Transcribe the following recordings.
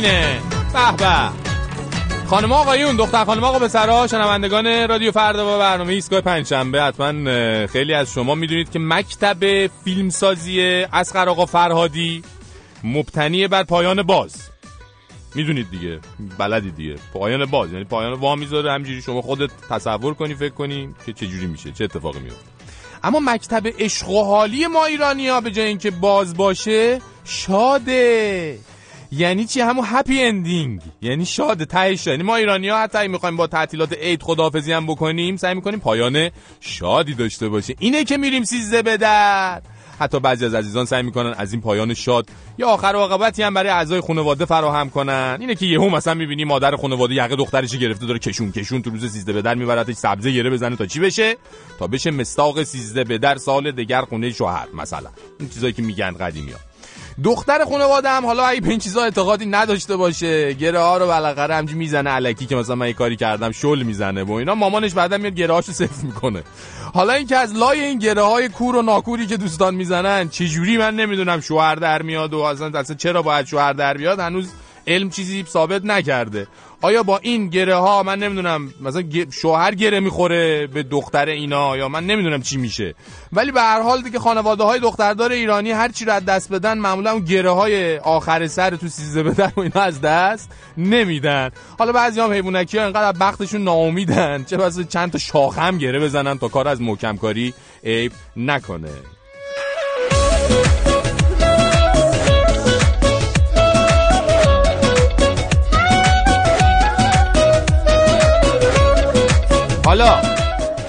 به به. خانم آقایون دختر خانم آقا پسرها شنوندگان رادیو فردا با برنامه ایستگاه پنجشنبه. حتما خیلی از شما می‌دونید که مکتب فیلمسازی اسقر آقا فرهادی مبتنی بر پایان باز. می‌دونید دیگه بلدی دیگه. پایان باز یعنی پایان وا می‌ذاره. همجوری شما خودت تصور کنی فکر کنی که چه جوری میشه چه اتفاقی میفته اما مکتب عشق و حالی ما ایرانی ها به جای اینکه باز باشه شاده. یعنی چی؟ همون هپی اندینگ یعنی شاد تهش یعنی ما ایرانی ها حتی می‌خوایم با تعطیلات عید خداحافظی هم بکنیم سعی می‌کنیم پایان شادی داشته باشه. اینه که میریم سیزده به در حتی بعضی از عزیزان سعی می‌کنن از این پایان شاد یا آخر عاقبتی هم برای اعضای خانواده فراهم کنن. اینه که یهو مثلا می‌بینی مادر خانواده یقه دخترش گرفته داره کشون کشون تو روز سیزده به در میبردش سبزه گره بزنه تا چی بشه؟ تا بشه مستاق سیزده به در سال دیگر خونه شوهر مثلا. این چیزایی که میگن قدیمی ها. دختر خانواده هم حالا ای به این چیزا اعتقادی نداشته باشه گره ها رو بالاخره همجی می‌زنه علکی که مثلا من یه کاری کردم شل می‌زنه و اینا مامانش بعدا میاد گره هاشو صفر می‌کنه. حالا اینکه از لای این گره های کور و ناکوری که دوستان می‌زنن چجوری من نمی‌دونم شوهر در میاد و اصلا, اصلا چرا باید شوهر در بیاد؟ هنوز علم چیزی ثابت نکرده. آیا با این گره ها من نمی‌دونم مثلا شوهر گره می‌خوره به دختر اینا یا من نمی‌دونم چی میشه. ولی به هر حال دیگه خانواده های دختردار ایرانی هر چی از دست بدن معمولا اون گره های آخر سر تو سیزده بدن و اینا از دست نمیدن. حالا بعضی هم حیوانکی ها انقدر بختشون ناامیدن. چه بس چند تا شاخم گره بزنن تا کار از محکم کاری عیب نکنه. حالا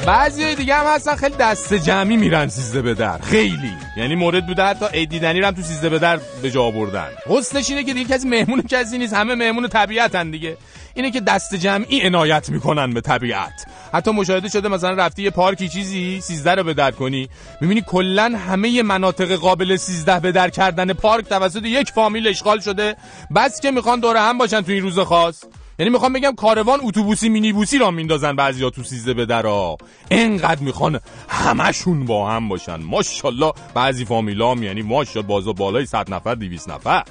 بعضی دیگه هم هستن خیلی دست جمعی میرن سیزده به در. خیلی. یعنی مورد بوده حتی عید دیدنی هم تو سیزده به در به جا بردن حسنش اینه که دیگه کسی مهمون کسی نیست. همه مهمون طبیعتن دیگه. اینه که دست جمعی عنایت می‌کنن به طبیعت. حتی مشاهده شده مثلا رفتی یه پارکی چیزی سیزده رو به در کنی. می‌بینی کلا همه مناطق قابل سیزده به در کردن پارک توسط یک فامیل اشغال شده. بس که می‌خوان دور هم باشن تو این روز خاص. یعنی می‌خوام بگم کاروان اتوبوسی مینیبوسی را میندازن بعضیا تو سیزده به درا. انقدر می‌خوان همشون با هم باشن. ماشاءالله بعضی فامیلام یعنی ماشاءالله بازا بالای 100 نفر 200 نفر.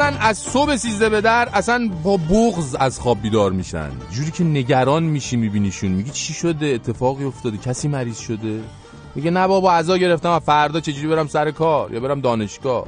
هستن از صبح سیزده به در اصلا با بغز از خواب بیدار میشن. جوری که نگران میشی میبینیشون. میگی چی شده؟ اتفاقی افتاده. کسی مریض شده؟ میگه نه بابا عزا گرفتم و فردا چجوری برم سر کار؟ یا برم دانشگاه؟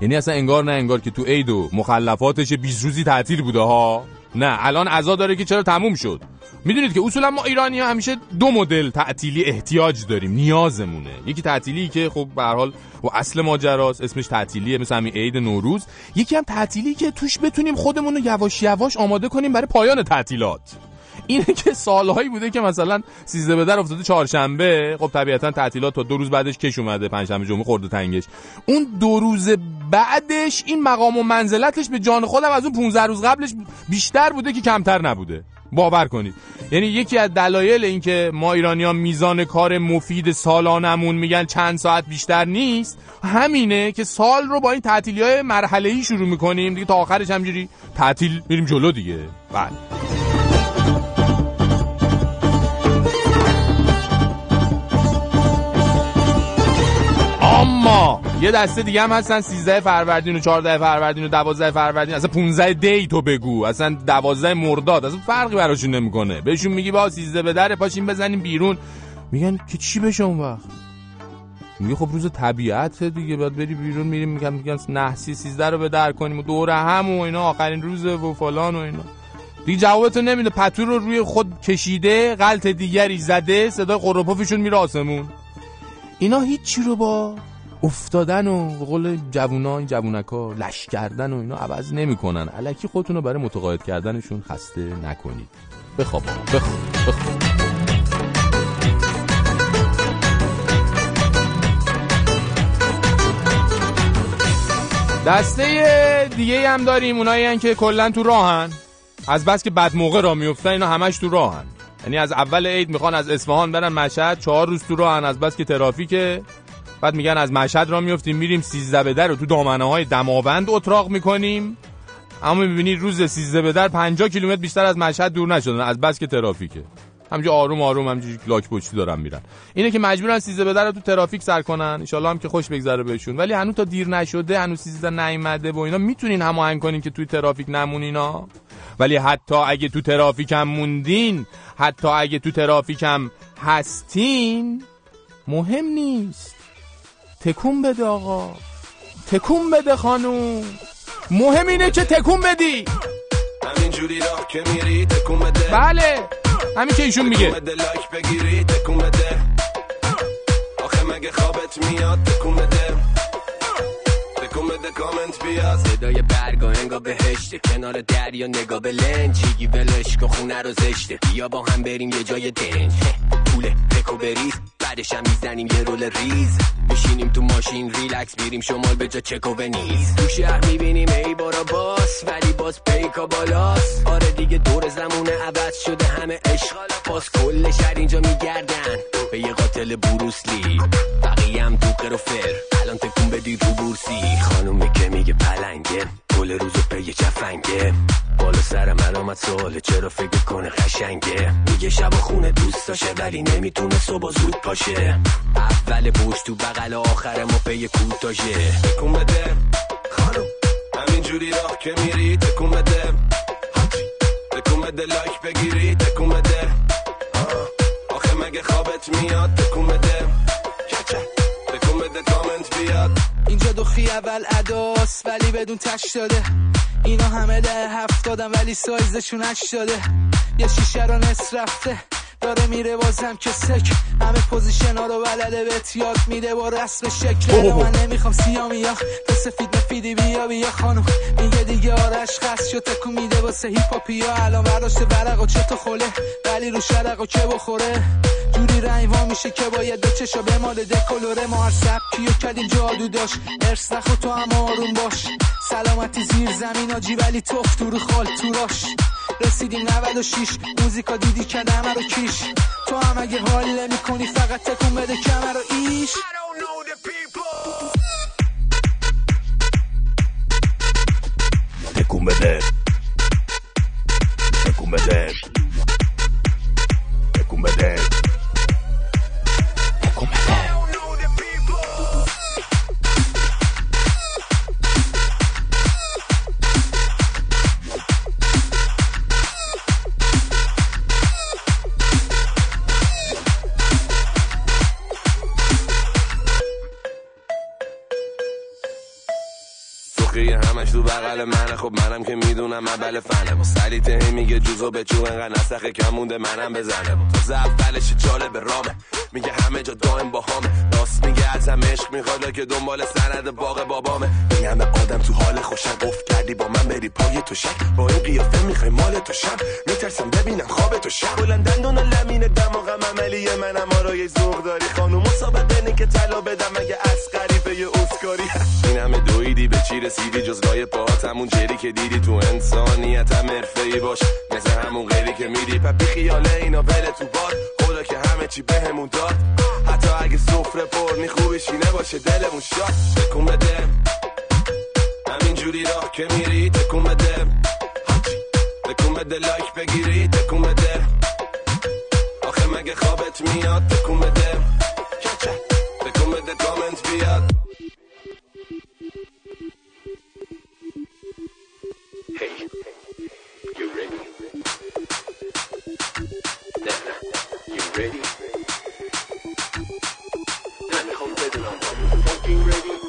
یعنی اصلا انگار نه انگار که تو عید و مخلفاتش 20 روزی تعطیل بوده ها؟ نه الان عزا داره که چرا تموم شد؟ می‌دونید که اصولا ما ایرانی ها همیشه دو مدل تعطیلی احتیاج داریم نیازمونه. یکی تعطیلی که خب به هر حال و اصل ماجراست اسمش تعطیلیه مثل همین عید نوروز. یکی هم تعطیلی که توش بتونیم خودمون رو یواش یواش آماده کنیم برای پایان تعطیلات. اینه که سالهایی بوده که مثلا سیزده به در افتاده چهارشنبه. خب طبیعتا تعطیلات تا دو روز بعدش کش اومده پنجشنبه جمعه خورده تنگش. اون دو روز بعدش این مقام و منزلتش به جان خودم از اون 15 روز قبلش بیشتر بوده که کمتر نبوده. باور کنید. یعنی یکی از دلایل اینکه ما ایرانی ها میزان کار مفید سالانمون میگن چند ساعت بیشتر نیست همینه که سال رو با این تعطیلی های مرحله ای شروع می‌کنیم. دیگه تا آخرش همجوری تعطیل میریم جلو دیگه. بله. یه دسته دیگه هم هستن 13 فروردین و 14 فروردین و 12 فروردین. اصلا 15 دی تو بگو. اصلا 12 مرداد. اصلا فرقی براشون نمی‌کنه. بهشون میگی با 13 به در پاشین بزنیم بیرون. میگن که چی بشه اون وقت؟ میگه خب روز طبیعت دیگه باید بری بیرون میریم. میگم میگن نحسی 13 رو به در کنیم. و دور هم و اینا آخرین روز و فلان و اینا. دیگه جوابتو نمیده. پتو رو روی خود کشیده غلط دیگری زده صدای قروپوفشون میره آسمون. اینا هیچی رو با افتادن و قول جوونا جوونکا لش کردن و اینا عوض نمی‌کنن. الکی خودتون رو برای متقاعد کردنشون خسته نکنید. بخواب بخواب بخواب. دسته دیگه هم داریم اونایی که کلا تو راهن. از بس که بد موقع را میفتن اینا همش تو راهن. یعنی از اول عید می‌خوان از اصفهان برن مشهد چهار روز تو راهن از بس که ترافیکه. بعد میگن از مشهد را میفتیم میریم سیزده به در و تو دامنه های دماوند اتراق می‌کنیم. اما می‌بینی روز 13 به در 50 کیلومتر بیشتر از مشهد دور نشدن از بس که ترافیکه. همینجوری آروم آروم همینجوری لاک پشتی دارن میرن. اینه که مجبورن 13 به در رو تو ترافیک سر کنن. ان هم که خوش بگذره بهشون. ولی هنوز تا دیر نشده هنوز 13 نیومده و اینا می‌تونین هماهنگ کنین که توی ترافیک نمونینا ولی حتی اگه تو ترافیک هم موندین حتی اگه تو ترافیک هم هستین مهم نیست. تکون بده آقا. تکون بده خانوم. مهم اینه که تکون بدی. همینجوری راه که میری تکون بده. بله. همین که ایشون میگه. بده لایک بگیری تکون بده. آخه مگه خوابت میاد تکون بده. تکون بده کامنت بیاد. صدای برگا انگا بهشته. کنار دریا نگاه به لنجیگی ولش که خونه رو زشته. بیا با هم بریم یه جای دنج. پوله بکو بریز. بعدش هم می‌زنیم یه رول ریز. بشینیم تو ماشین ریلکس بیریم شمال به جا و نیز تو شهر می‌بینیم ای بارا باس ولی باز پیکا بالاس آره دیگه دور زمونه عوض شده همه عشق. باز کل شهر اینجا میگردن. به یه قاتل بروسلی بقیه هم تو و فر الان تکون بدی رو بورسی. خانومی که میگه پلنگه. کل روزو پی چفنگه. سر من آمد سواله چرا فکر کنه قشنگه؟ میگه شب خونه دوست داشه ولی نمی‌تونه صبح زود پاشه. اول بوش تو بغل آخر ما پی کوتاشه تکون بده. خانم همینجوری راه که میری تکون بده. تکون بده لایک بگیری تکون بده. آخه مگه خوابت میاد؟ تکون بده. دخی اول اداس ولی بدون تش داده. اینا همه ده هفتادن ولی سایزشون اش داده. یه شیشه رو نصف رفته داره میره بازم که سک. همه پوزیشن ها رو بلده بهت یاد میده با رسم شکل. من نمی‌خوام سیامی یا تو سفید مفیدی بیا بیا خانم. میگه دیگه آرش خست شد تکو میده واسه هیپاپی ها الان برداشته ورق و چطور خوله ولی رو شرق و چه بخوره. جوری رنگ وا میشه که باید به چشا به مال دکلوره ما هر سبکی و کدیم جادو داشت. ارس نخو تو هم آروم باش. سلامتی زیر زمین آجی ولی توف تو رو خال تو راش. رسیدیم 96 موزیکا دیدی که همه رو کیش. تو هم اگه حال نمی کنی فقط تکون بده کمر رو ایش. تکون بده. بغل منه. خب منم که می‌دونم اول فنه و سلیته هی میگه جوزو به چو انقدر نسخه کم مونده منم بزنه. تو اولش به رامه. میگه همه جا دائم با همه راست میگه ازم عشق می‌خواد که دنبال سند باغ بابامه. همه آدم تو حال خوشم. گفت کردی با من بری پای تو شک با این قیافه می‌خوای مال تو شب. میترسم ببینم خواب تو شب. بلندن دون لمین دماغم عملیه منم. آرای ذوق داری خانوم. مسابقه که طلا بدم. مگه رسیدی جز لای پاهات همون جری که دیدی تو انسانیت هم ای باش. مثل همون غیری که میدی پپی خیاله اینا بله تو باد. خدا که همه چی بهمون داد. حتی اگه سفره پر خوبشی نباشه دلمون شاد. تکون بده. همینجوری راه که میری تکون بده. تکون بده لایک بگیری تکون بده. آخه مگه خوابت میاد؟ تکون بده. ready. And the whole present I'm fucking ready.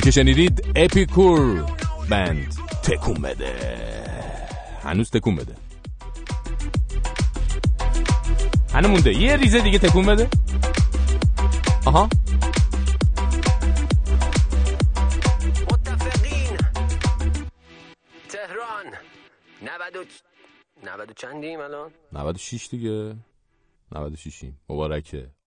کاری که شنیدید اپیکور بند تکون بده. هنوز تکون بده. هنو مونده. یه ریزه دیگه تکون بده. آها. متفقین. تهران. 90 90 چندیم الان؟ 96 دیگه. 96 مبارکه.